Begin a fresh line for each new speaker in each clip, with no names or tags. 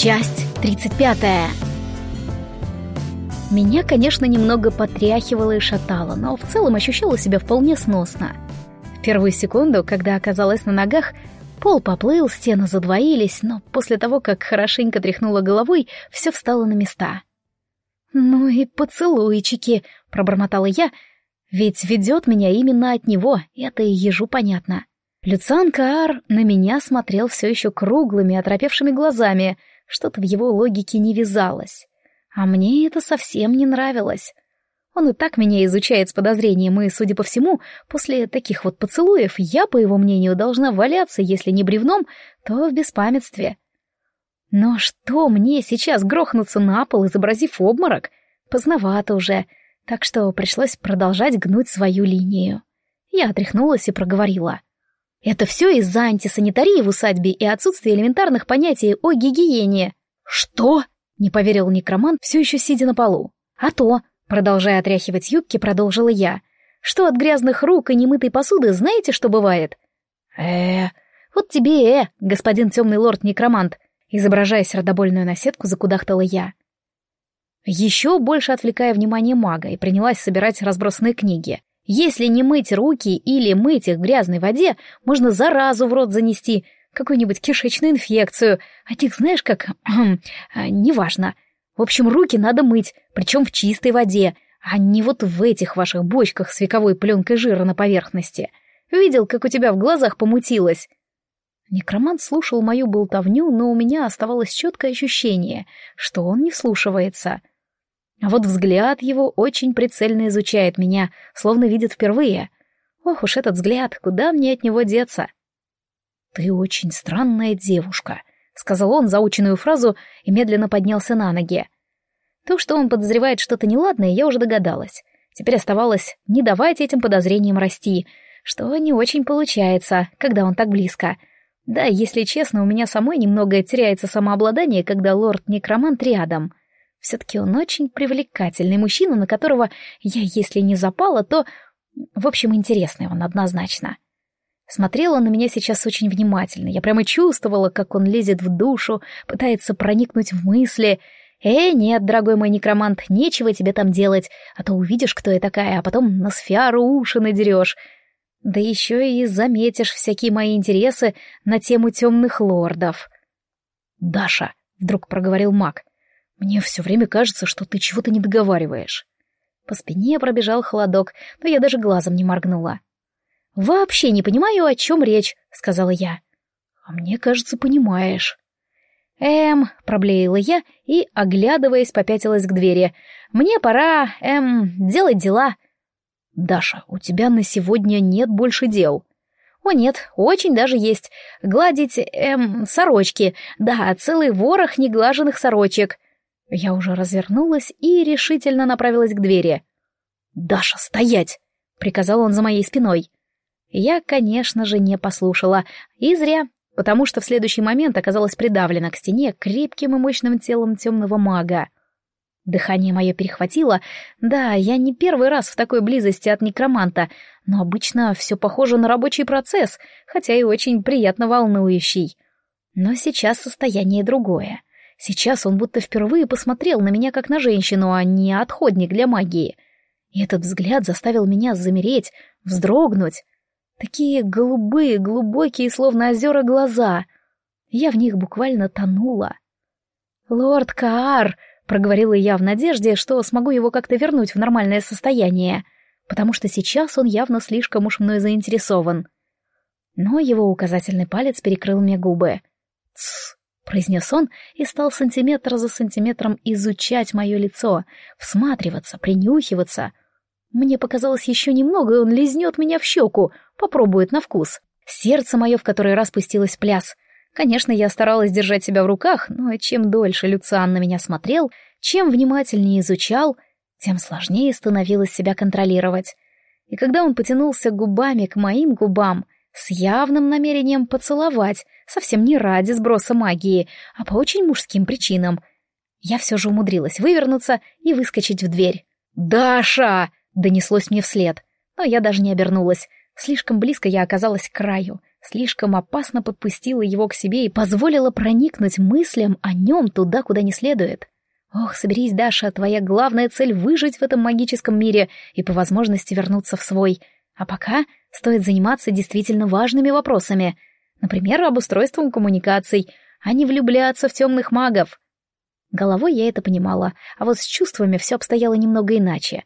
Часть 35. Меня, конечно, немного потряхивало и шатало, но в целом ощущала себя вполне сносно. В первую секунду, когда оказалась на ногах, пол поплыл, стены задвоились, но после того, как хорошенько тряхнула головой, все встало на места. «Ну и поцелуйчики», — пробормотала я, ведь ведет меня именно от него, это и ежу понятно. Люциан Каар на меня смотрел все еще круглыми, оторопевшими глазами — что-то в его логике не вязалось. А мне это совсем не нравилось. Он и так меня изучает с подозрением, и, судя по всему, после таких вот поцелуев я, по его мнению, должна валяться, если не бревном, то в беспамятстве. Но что мне сейчас грохнуться на пол, изобразив обморок? Поздновато уже, так что пришлось продолжать гнуть свою линию. Я отряхнулась и проговорила. Это все из-за антисанитарии в усадьбе и отсутствия элементарных понятий о гигиене. Что? Не поверил некромант, все еще сидя на полу. А то, продолжая отряхивать юбки, продолжила я. Что от грязных рук и немытой посуды знаете, что бывает? э вот тебе э, господин темный лорд-некромант, изображая сердобольную наседку, закудахтала я. Еще больше отвлекая внимание мага и принялась собирать разбросанные книги. Если не мыть руки или мыть их в грязной воде, можно заразу в рот занести, какую-нибудь кишечную инфекцию, а них знаешь как... А, неважно. В общем, руки надо мыть, причем в чистой воде, а не вот в этих ваших бочках с вековой пленкой жира на поверхности. Видел, как у тебя в глазах помутилось. Некромант слушал мою болтовню, но у меня оставалось четкое ощущение, что он не вслушивается — а вот взгляд его очень прицельно изучает меня, словно видит впервые. Ох уж этот взгляд, куда мне от него деться? «Ты очень странная девушка», — сказал он заученную фразу и медленно поднялся на ноги. То, что он подозревает что-то неладное, я уже догадалась. Теперь оставалось не давать этим подозрениям расти, что не очень получается, когда он так близко. Да, если честно, у меня самой немного теряется самообладание, когда лорд-некромант рядом. Все-таки он очень привлекательный мужчина, на которого я, если не запала, то... В общем, интересный он однозначно. Смотрел он на меня сейчас очень внимательно. Я прямо чувствовала, как он лезет в душу, пытается проникнуть в мысли. «Э, нет, дорогой мой некромант, нечего тебе там делать, а то увидишь, кто я такая, а потом на сферу уши надерешь. Да еще и заметишь всякие мои интересы на тему темных лордов». «Даша», — вдруг проговорил маг, мне все время кажется, что ты чего-то не договариваешь. По спине пробежал холодок, но я даже глазом не моргнула. «Вообще не понимаю, о чем речь», — сказала я. «А мне кажется, понимаешь». «Эм», — проблеяла я и, оглядываясь, попятилась к двери. «Мне пора, эм, делать дела». «Даша, у тебя на сегодня нет больше дел». «О нет, очень даже есть. Гладить, эм, сорочки. Да, целый ворох неглаженных сорочек». Я уже развернулась и решительно направилась к двери. «Даша, стоять!» — приказал он за моей спиной. Я, конечно же, не послушала, и зря, потому что в следующий момент оказалась придавлена к стене крепким и мощным телом темного мага. Дыхание мое перехватило. Да, я не первый раз в такой близости от некроманта, но обычно все похоже на рабочий процесс, хотя и очень приятно волнующий. Но сейчас состояние другое. Сейчас он будто впервые посмотрел на меня как на женщину, а не отходник для магии. И этот взгляд заставил меня замереть, вздрогнуть. Такие голубые, глубокие, словно озера, глаза. Я в них буквально тонула. «Лорд Каар!» — проговорила я в надежде, что смогу его как-то вернуть в нормальное состояние, потому что сейчас он явно слишком уж мной заинтересован. Но его указательный палец перекрыл мне губы. «Тссс!» Произнес он и стал сантиметр за сантиметром изучать мое лицо, всматриваться, принюхиваться. Мне показалось еще немного, и он лизнет меня в щеку, попробует на вкус. Сердце мое в который раз пустилось пляс. Конечно, я старалась держать себя в руках, но чем дольше Люциан на меня смотрел, чем внимательнее изучал, тем сложнее становилось себя контролировать. И когда он потянулся губами к моим губам — с явным намерением поцеловать, совсем не ради сброса магии, а по очень мужским причинам. Я все же умудрилась вывернуться и выскочить в дверь. «Даша!» — донеслось мне вслед, но я даже не обернулась. Слишком близко я оказалась к краю. слишком опасно подпустила его к себе и позволила проникнуть мыслям о нем туда, куда не следует. Ох, соберись, Даша, твоя главная цель — выжить в этом магическом мире и по возможности вернуться в свой. А пока стоит заниматься действительно важными вопросами. Например, обустройством коммуникаций, а не влюбляться в темных магов. Головой я это понимала, а вот с чувствами все обстояло немного иначе.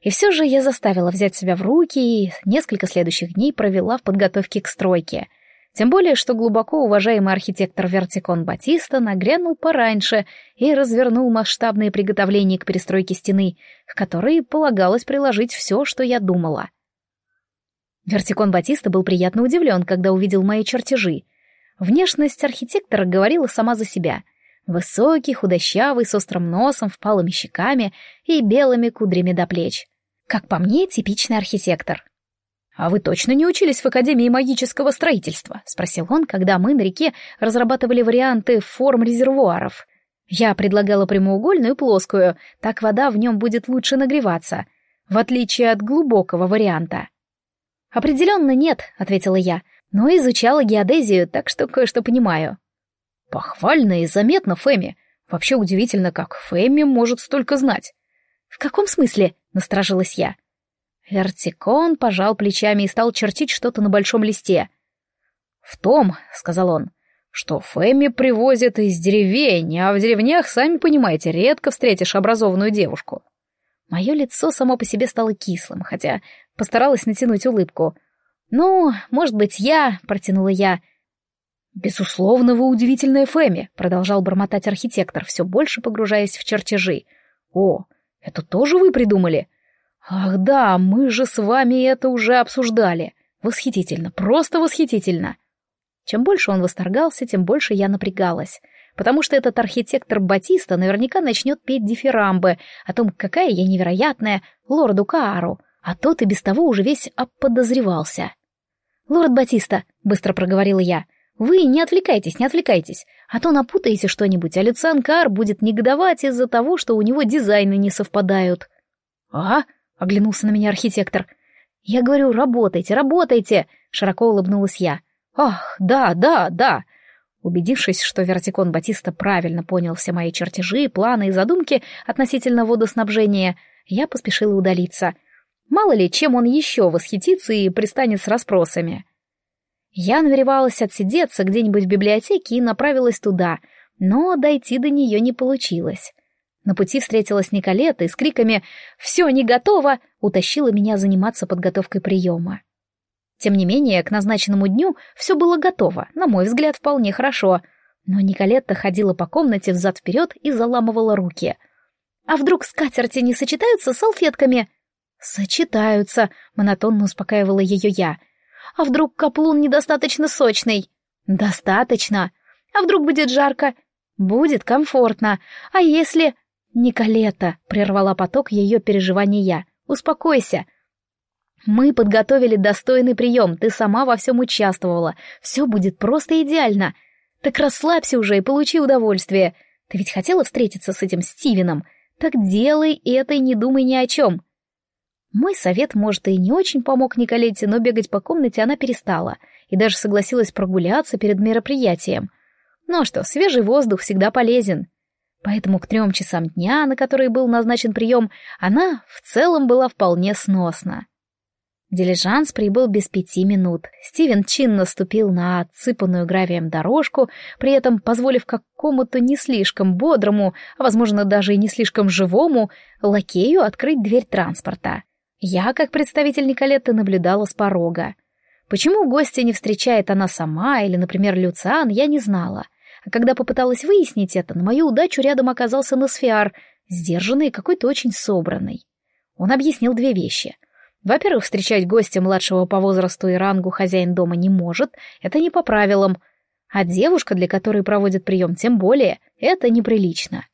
И все же я заставила взять себя в руки и несколько следующих дней провела в подготовке к стройке. Тем более, что глубоко уважаемый архитектор Вертикон Батиста нагрянул пораньше и развернул масштабные приготовления к перестройке стены, к которой полагалось приложить все, что я думала. Вертикон Батиста был приятно удивлен, когда увидел мои чертежи. Внешность архитектора говорила сама за себя — Высокий, худощавый, с острым носом, впалыми щеками и белыми кудрями до плеч. Как по мне, типичный архитектор. «А вы точно не учились в Академии магического строительства?» — спросил он, когда мы на реке разрабатывали варианты форм резервуаров. Я предлагала прямоугольную и плоскую, так вода в нем будет лучше нагреваться, в отличие от глубокого варианта. «Определенно нет», — ответила я, — «но изучала геодезию, так что кое-что понимаю». «Похвально и заметно, Фэми. Вообще удивительно, как Фэми может столько знать». «В каком смысле?» — насторожилась я. Вертикон пожал плечами и стал чертить что-то на большом листе. «В том», — сказал он, — «что Фэми привозят из деревень, а в деревнях, сами понимаете, редко встретишь образованную девушку». Мое лицо само по себе стало кислым, хотя постаралась натянуть улыбку. «Ну, может быть, я», — протянула я, — «Безусловно, вы удивительная Фэми», — продолжал бормотать архитектор, все больше погружаясь в чертежи. «О, это тоже вы придумали?» «Ах да, мы же с вами это уже обсуждали. Восхитительно, просто восхитительно!» Чем больше он восторгался, тем больше я напрягалась, потому что этот архитектор Батиста наверняка начнет петь дифирамбы о том, какая я невероятная, лорду Каару, а тот и без того уже весь оподозревался. «Лорд Батиста», — быстро проговорила я, вы не отвлекайтесь, не отвлекайтесь, а то напутаете что-нибудь, а Люциан Кар будет негодовать из-за того, что у него дизайны не совпадают. А? оглянулся на меня архитектор. Я говорю, работайте, работайте, широко улыбнулась я. Ах, да, да, да. Убедившись, что Вертикон Батиста правильно понял все мои чертежи, планы и задумки относительно водоснабжения, я поспешила удалиться. Мало ли, чем он еще восхитится и пристанет с расспросами. Я намеревалась отсидеться где-нибудь в библиотеке и направилась туда, но дойти до нее не получилось. На пути встретилась Николета и с криками «Все, не готово!» утащила меня заниматься подготовкой приема. Тем не менее, к назначенному дню все было готово, на мой взгляд, вполне хорошо. Но Николетта ходила по комнате взад-вперед и заламывала руки. «А вдруг скатерти не сочетаются с салфетками?» «Сочетаются», — монотонно успокаивала ее я — а вдруг каплун недостаточно сочный? Достаточно. А вдруг будет жарко? Будет комфортно. А если... Николета, прервала поток ее переживаний я. Успокойся. Мы подготовили достойный прием, ты сама во всем участвовала. Все будет просто идеально. Так расслабься уже и получи удовольствие. Ты ведь хотела встретиться с этим Стивеном? Так делай это и не думай ни о чем. Мой совет, может, и не очень помог Николете, но бегать по комнате она перестала и даже согласилась прогуляться перед мероприятием. Ну а что, свежий воздух всегда полезен. Поэтому к трем часам дня, на которые был назначен прием, она в целом была вполне сносна. Дилижанс прибыл без пяти минут. Стивен чинно ступил на отсыпанную гравием дорожку, при этом позволив какому-то не слишком бодрому, а, возможно, даже и не слишком живому, лакею открыть дверь транспорта. Я, как представитель Николетты, наблюдала с порога. Почему гостя не встречает она сама или, например, Люциан, я не знала. А когда попыталась выяснить это, на мою удачу рядом оказался Носфиар, сдержанный какой-то очень собранный. Он объяснил две вещи. Во-первых, встречать гостя младшего по возрасту и рангу хозяин дома не может, это не по правилам. А девушка, для которой проводят прием, тем более, это неприлично.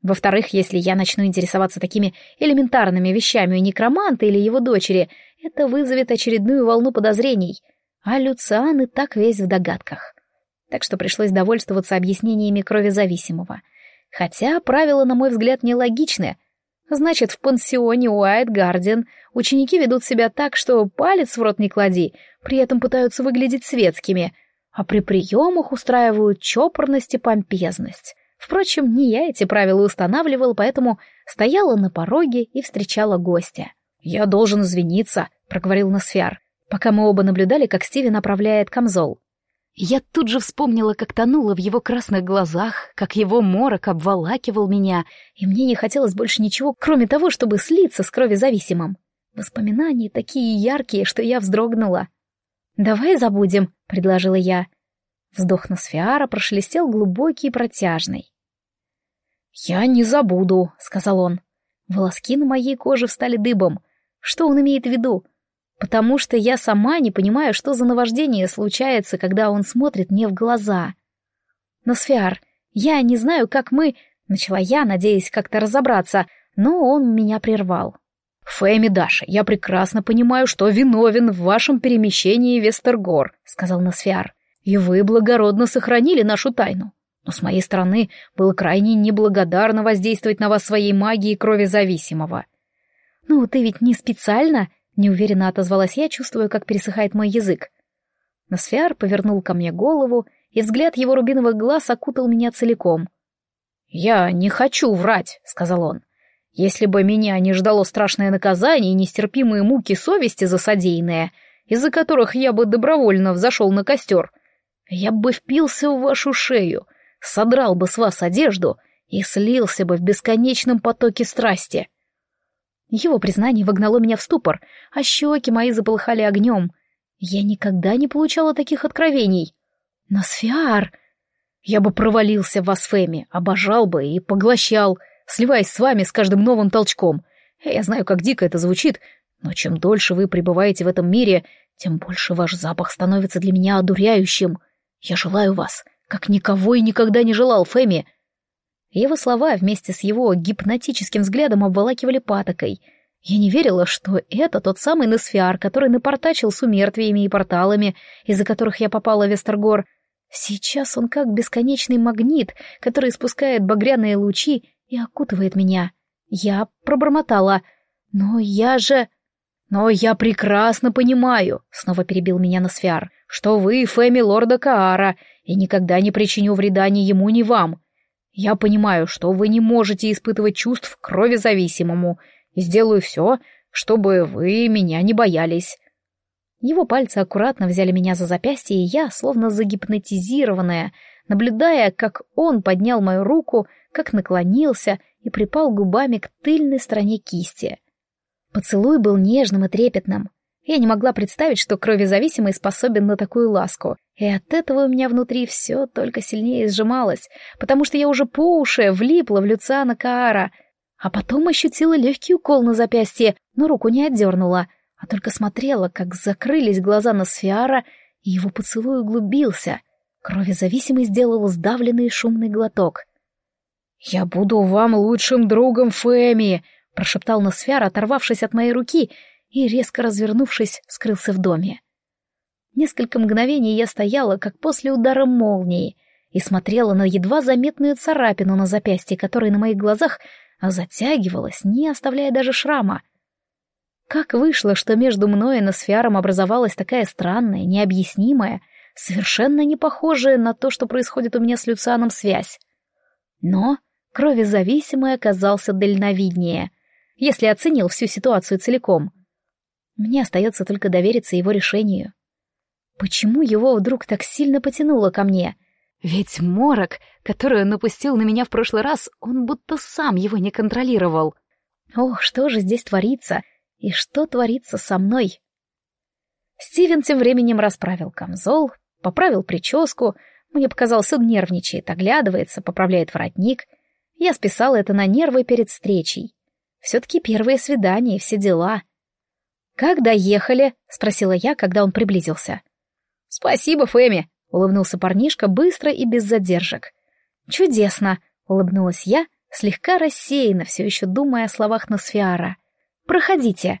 Во-вторых, если я начну интересоваться такими элементарными вещами у некроманта или его дочери, это вызовет очередную волну подозрений. А Люциан и так весь в догадках. Так что пришлось довольствоваться объяснениями крови зависимого. Хотя правила, на мой взгляд, нелогичны. Значит, в пансионе Уайт Гарден ученики ведут себя так, что палец в рот не клади, при этом пытаются выглядеть светскими, а при приемах устраивают чопорность и помпезность. Впрочем, не я эти правила устанавливал, поэтому стояла на пороге и встречала гостя. «Я должен извиниться», — проговорил Носфиар, пока мы оба наблюдали, как Стиви направляет камзол. Я тут же вспомнила, как тонула в его красных глазах, как его морок обволакивал меня, и мне не хотелось больше ничего, кроме того, чтобы слиться с кровезависимым. Воспоминания такие яркие, что я вздрогнула. «Давай забудем», — предложила я. Вздох Носфиара прошелестел глубокий и протяжный. «Я не забуду», — сказал он. Волоски на моей коже встали дыбом. Что он имеет в виду? Потому что я сама не понимаю, что за наваждение случается, когда он смотрит мне в глаза. Но, Сфиар, я не знаю, как мы... Начала я, надеясь как-то разобраться, но он меня прервал. «Фэми Даша, я прекрасно понимаю, что виновен в вашем перемещении Вестергор», — сказал Носфиар. «И вы благородно сохранили нашу тайну. Но с моей стороны было крайне неблагодарно воздействовать на вас своей магией крови зависимого». «Ну, ты ведь не специально?» Неуверенно отозвалась я, чувствуя, как пересыхает мой язык. Носфиар повернул ко мне голову, и взгляд его рубиновых глаз окутал меня целиком. «Я не хочу врать», — сказал он. «Если бы меня не ждало страшное наказание и нестерпимые муки совести за содеянное, из-за которых я бы добровольно взошел на костер, я бы впился в вашу шею, содрал бы с вас одежду и слился бы в бесконечном потоке страсти». Его признание вогнало меня в ступор, а щеки мои заполыхали огнем. Я никогда не получала таких откровений. Носфиар! Я бы провалился в Асфеме, обожал бы и поглощал, сливаясь с вами с каждым новым толчком. Я знаю, как дико это звучит, но чем дольше вы пребываете в этом мире, тем больше ваш запах становится для меня одуряющим. Я желаю вас, как никого и никогда не желал, Фэми, — его слова вместе с его гипнотическим взглядом обволакивали патокой. Я не верила, что это тот самый Носфиар, который напортачил с умертвиями и порталами, из-за которых я попала в Вестергор. Сейчас он как бесконечный магнит, который испускает багряные лучи и окутывает меня. Я пробормотала. «Но я же...» «Но я прекрасно понимаю», — снова перебил меня Носфиар, «что вы Фэми лорда Каара, и никогда не причиню вреда ни ему, ни вам. Я понимаю, что вы не можете испытывать чувств крови зависимому, и сделаю все, чтобы вы меня не боялись». Его пальцы аккуратно взяли меня за запястье, и я, словно загипнотизированная, наблюдая, как он поднял мою руку, как наклонился и припал губами к тыльной стороне кисти. Поцелуй был нежным и трепетным. Я не могла представить, что кровезависимый способен на такую ласку, и от этого у меня внутри все только сильнее сжималось, потому что я уже по уши влипла в Люциана Каара, а потом ощутила легкий укол на запястье, но руку не отдернула, а только смотрела, как закрылись глаза на Сфиара, и его поцелуй углубился. Кровезависимый сделал сдавленный шумный глоток. «Я буду вам лучшим другом, Фэми!» — прошептал Носфиар, оторвавшись от моей руки — и, резко развернувшись, скрылся в доме. Несколько мгновений я стояла, как после удара молнии, и смотрела на едва заметную царапину на запястье, которая на моих глазах затягивалась, не оставляя даже шрама. Как вышло, что между мной и Носфиаром образовалась такая странная, необъяснимая, совершенно не похожая на то, что происходит у меня с Люцианом связь. Но кровезависимый оказался дальновиднее, если оценил всю ситуацию целиком. Мне остается только довериться его решению. Почему его вдруг так сильно потянуло ко мне? Ведь морок, который он напустил на меня в прошлый раз, он будто сам его не контролировал. Ох, что же здесь творится? И что творится со мной? Стивен тем временем расправил камзол, поправил прическу. Мне показалось, он нервничает, оглядывается, поправляет воротник. Я списала это на нервы перед встречей. Все-таки первые свидания и все дела. «Как доехали?» — спросила я, когда он приблизился. «Спасибо, Фэми», — улыбнулся парнишка быстро и без задержек. «Чудесно», — улыбнулась я, слегка рассеянно, все еще думая о словах Носфиара. «Проходите».